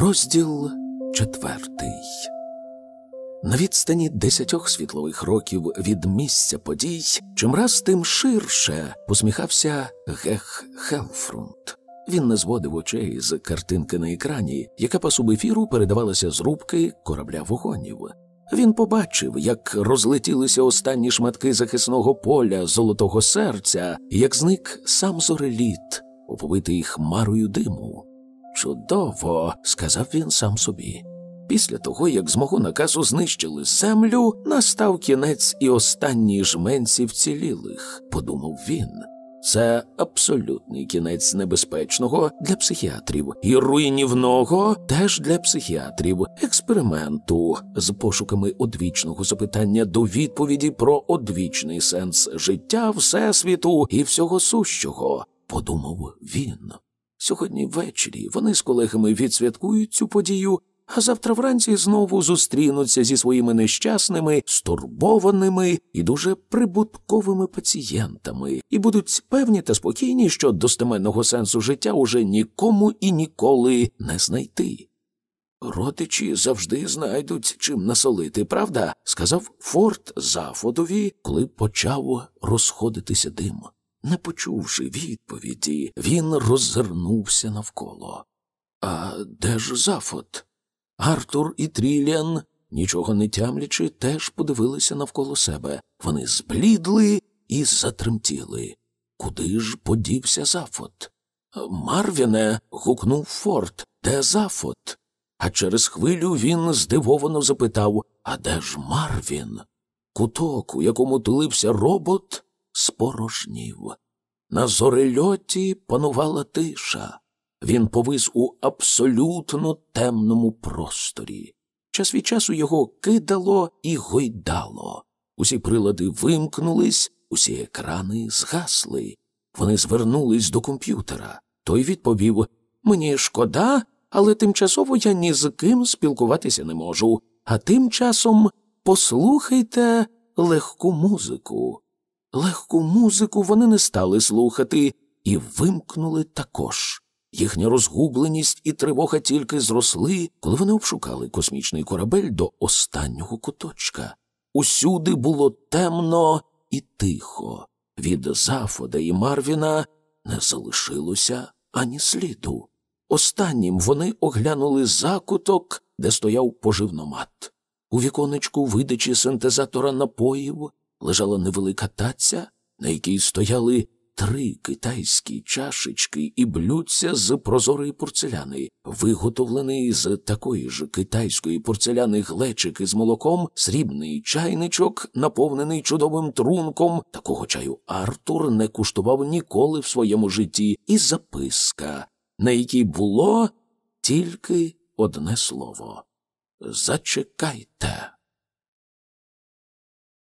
Розділ четвертий. На відстані десятьох світлових років від місця подій чимраз тим ширше посміхався Гех Хелфрунт. Він не зводив очей з картинки на екрані, яка по субефіру передавалася з рубки корабля вогонів. Він побачив, як розлетілися останні шматки захисного поля золотого серця, як зник сам зореліт, оповитий хмарою диму. Чудово, сказав він сам собі. Після того, як з мого наказу знищили землю, настав кінець і останній жменці вцілілих, подумав він. Це абсолютний кінець небезпечного для психіатрів і руйнівного теж для психіатрів експерименту з пошуками одвічного запитання до відповіді про одвічний сенс життя, всесвіту і всього сущого, подумав він. Сьогодні ввечері вони з колегами відсвяткують цю подію, а завтра вранці знову зустрінуться зі своїми нещасними, стурбованими і дуже прибутковими пацієнтами, і будуть певні та спокійні, що достеменного сенсу життя уже нікому і ніколи не знайти. Родичі завжди знайдуть чим насолити, правда? сказав Форт Зафодові, коли почав розходитися дим. Не почувши відповіді, він роззирнувся навколо. А де ж Зафот? Артур і Тріліан, нічого не тямлячи, теж подивилися навколо себе. Вони зблідли і затремтіли. Куди ж подівся Зафот? Марвіне. гукнув Форт. Де Зафот? А через хвилю він здивовано запитав А де ж Марвін? Куток, у якому тулився робот, спорожнів. На зорельоті панувала тиша. Він повис у абсолютно темному просторі. Час від часу його кидало і гойдало. Усі прилади вимкнулись, усі екрани згасли. Вони звернулись до комп'ютера. Той відповів Мені шкода, але тимчасово я ні з ким спілкуватися не можу. А тим часом послухайте легку музику. Легку музику вони не стали слухати і вимкнули також. Їхня розгубленість і тривога тільки зросли, коли вони обшукали космічний корабель до останнього куточка. Усюди було темно і тихо. Від Зафода і Марвіна не залишилося ані сліду. Останнім вони оглянули закуток, де стояв поживномат. У віконечку видачі синтезатора напоїв лежала невелика таця, на якій стояли три китайські чашечки і блюдця з прозорої порцеляни, виготовлений з такої ж китайської порцеляни глечик із молоком, срібний чайничок, наповнений чудовим трунком. Такого чаю Артур не куштував ніколи в своєму житті, і записка, на якій було тільки одне слово. Зачекайте.